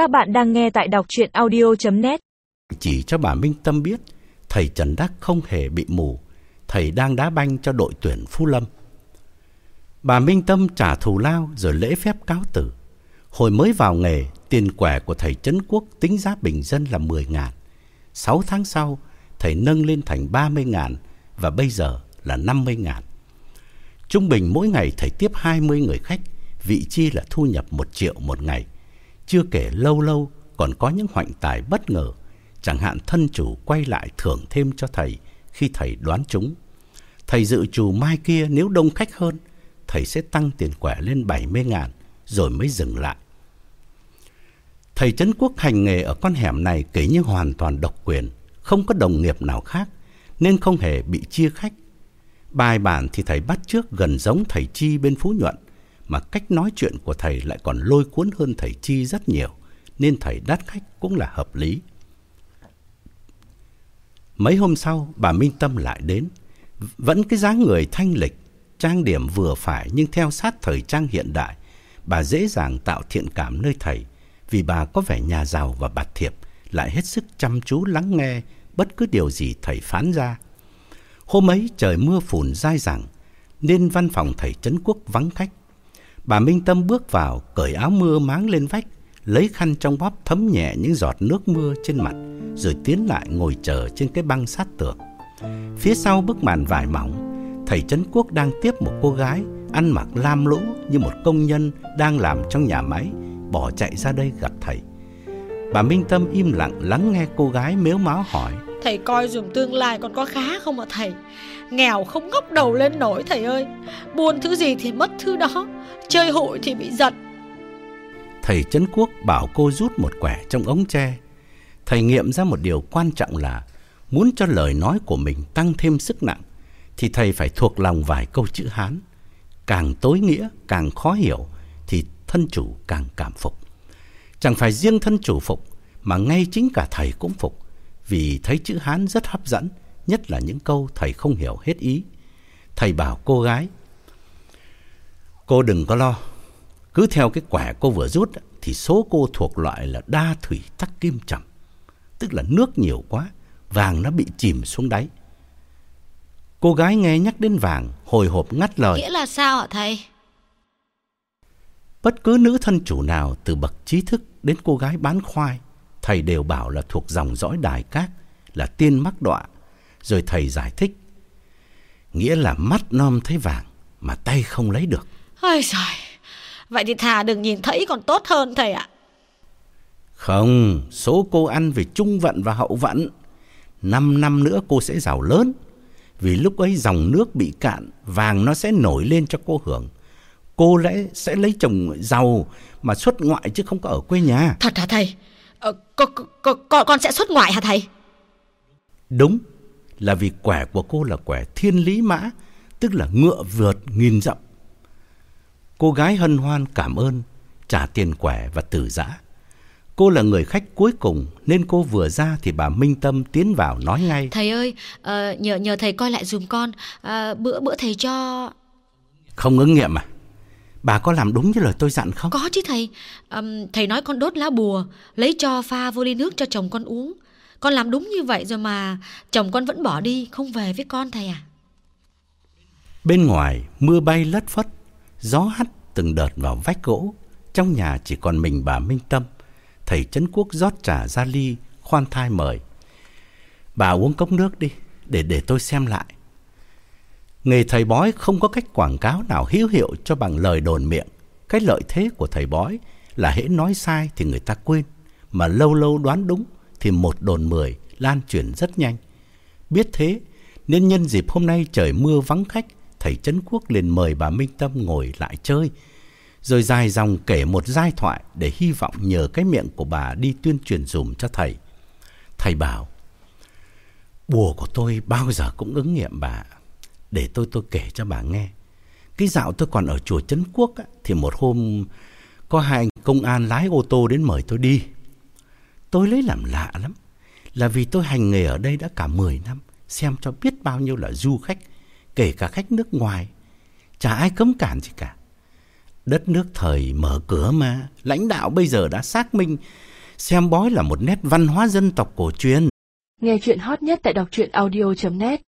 Các bạn đang nghe tại đọc chuyện audio.net Chỉ cho bà Minh Tâm biết thầy Trần Đắc không hề bị mù, thầy đang đá banh cho đội tuyển Phú Lâm. Bà Minh Tâm trả thù lao rồi lễ phép cáo tử. Hồi mới vào nghề, tiền quẻ của thầy Trấn Quốc tính giá bình dân là 10 ngàn. 6 tháng sau, thầy nâng lên thành 30 ngàn và bây giờ là 50 ngàn. Trung bình mỗi ngày thầy tiếp 20 người khách, vị chi là thu nhập 1 triệu một ngày. Chưa kể lâu lâu còn có những hoạnh tài bất ngờ, chẳng hạn thân chủ quay lại thưởng thêm cho thầy khi thầy đoán trúng. Thầy dự trù mai kia nếu đông khách hơn, thầy sẽ tăng tiền quẻ lên 70 ngàn rồi mới dừng lại. Thầy Trấn Quốc hành nghề ở con hẻm này kể như hoàn toàn độc quyền, không có đồng nghiệp nào khác, nên không hề bị chia khách. Bài bản thì thầy bắt trước gần giống thầy Chi bên Phú Nhuận, mà cách nói chuyện của thầy lại còn lôi cuốn hơn thầy Chi rất nhiều, nên thầy đắt khách cũng là hợp lý. Mấy hôm sau, bà Minh Tâm lại đến. Vẫn cái dáng người thanh lịch, trang điểm vừa phải nhưng theo sát thời trang hiện đại. Bà dễ dàng tạo thiện cảm nơi thầy vì bà có vẻ nhà giàu và bạt thiệp, lại hết sức chăm chú lắng nghe bất cứ điều gì thầy phán ra. Hôm ấy trời mưa phùn dai dẳng, nên văn phòng thầy Trấn Quốc vắng khách. Bà Minh Tâm bước vào, cởi áo mưa máng lên vách, lấy khăn trong bóp thấm nhẹ những giọt nước mưa trên mặt, rồi tiến lại ngồi chờ trên cái băng sát tường. Phía sau bức màn vải mỏng, thầy Trấn Quốc đang tiếp một cô gái ăn mặc lam lũ như một công nhân đang làm trong nhà máy, bỏ chạy ra đây gặp thầy. Bà Minh Tâm im lặng lắng nghe cô gái mếu máo hỏi. Thầy coi dùm tương lai còn có khá không ạ thầy Nghèo không ngóc đầu lên nổi thầy ơi buồn thứ gì thì mất thứ đó Chơi hụi thì bị giật Thầy Trấn Quốc bảo cô rút một quẻ trong ống tre. Thầy nghiệm ra một điều quan trọng là muốn cho lời nói của mình tăng thêm sức nặng thì thầy phải thuộc lòng vài câu chữ Hán. Càng tối nghĩa, càng khó hiểu thì thân chủ càng cảm phục. Chẳng phải riêng thân chủ phục mà ngay chính cả thầy cũng phục vì thấy chữ Hán rất hấp dẫn, nhất là những câu thầy không hiểu hết ý. Thầy bảo cô gái, cô đừng có lo, cứ theo cái quẻ cô vừa rút thì số cô thuộc loại là đa thủy tắc kim trầm, tức là nước nhiều quá, vàng nó bị chìm xuống đáy. Cô gái nghe nhắc đến vàng, hồi hộp ngắt lời. Nghĩa là sao hả thầy Bất cứ nữ thân chủ nào từ bậc trí thức đến cô gái bán khoai, thầy đều bảo là thuộc dòng dõi đài cát, là tiên mắc đọa. Rồi thầy giải thích, nghĩa là mắt non thấy vàng mà tay không lấy được. Ôi trời Vậy thì thà đừng nhìn thấy còn tốt hơn thầy ạ Không, số cô ăn về trung vận và hậu vận. Năm năm nữa cô sẽ giàu lớn. Vì lúc ấy dòng nước bị cạn, vàng nó sẽ nổi lên cho cô hưởng. Cô lẽ sẽ lấy chồng giàu mà xuất ngoại chứ không có ở quê nhà. Thật hả thầy ờ, con, con, con, con sẽ xuất ngoại hả thầy Đúng, là vì quẻ của cô là quẻ thiên lý mã, tức là ngựa vượt nghìn dặm. Cô gái hân hoan cảm ơn, trả tiền quẻ và từ giã. Cô là người khách cuối cùng nên cô vừa ra thì bà Minh Tâm tiến vào nói ngay. Thầy ơi ờ, nhờ nhờ thầy coi lại dùm con Ờ, Bữa bữa thầy cho Không ứng nghiệm à? Bà có làm đúng như lời tôi dặn không? Có chứ thầy Ừm, Thầy nói con đốt lá bùa Lấy cho pha vô ly nước cho chồng con uống Con làm đúng như vậy rồi mà Chồng con vẫn bỏ đi Không về với con thầy à Bên ngoài mưa bay lất phất, gió hắt từng đợt vào vách gỗ. Trong nhà chỉ còn mình bà Minh Tâm. Thầy Trấn Quốc rót trà ra ly, khoan thai mời. Bà uống cốc nước đi, để để tôi xem lại. Nghề thầy bói không có cách quảng cáo nào hữu hiệu cho bằng lời đồn miệng. Cái lợi thế của thầy bói là hễ nói sai thì người ta quên, mà lâu lâu đoán đúng thì một đồn mười lan truyền rất nhanh. Biết thế, nên nhân dịp hôm nay trời mưa vắng khách, thầy Trấn Quốc liền mời bà Minh Tâm ngồi lại chơi. Rồi dài dòng kể một giai thoại để hy vọng nhờ cái miệng của bà đi tuyên truyền dùm cho thầy. Thầy bảo, bùa của tôi bao giờ cũng ứng nghiệm bà. Để tôi tôi kể cho bà nghe. Cái dạo tôi còn ở chùa Trấn Quốc á, thì một hôm có hai anh công an lái ô tô đến mời tôi đi. Tôi lấy làm lạ lắm. Là vì tôi hành nghề ở đây đã cả 10 năm. Xem cho biết bao nhiêu là du khách. Kể cả khách nước ngoài. Chả ai cấm cản gì cả. Đất nước thời mở cửa mà, lãnh đạo bây giờ đã xác minh xem bói là một nét văn hóa dân tộc cổ truyền. Nghe chuyện hot nhất tại đọc truyện audio.net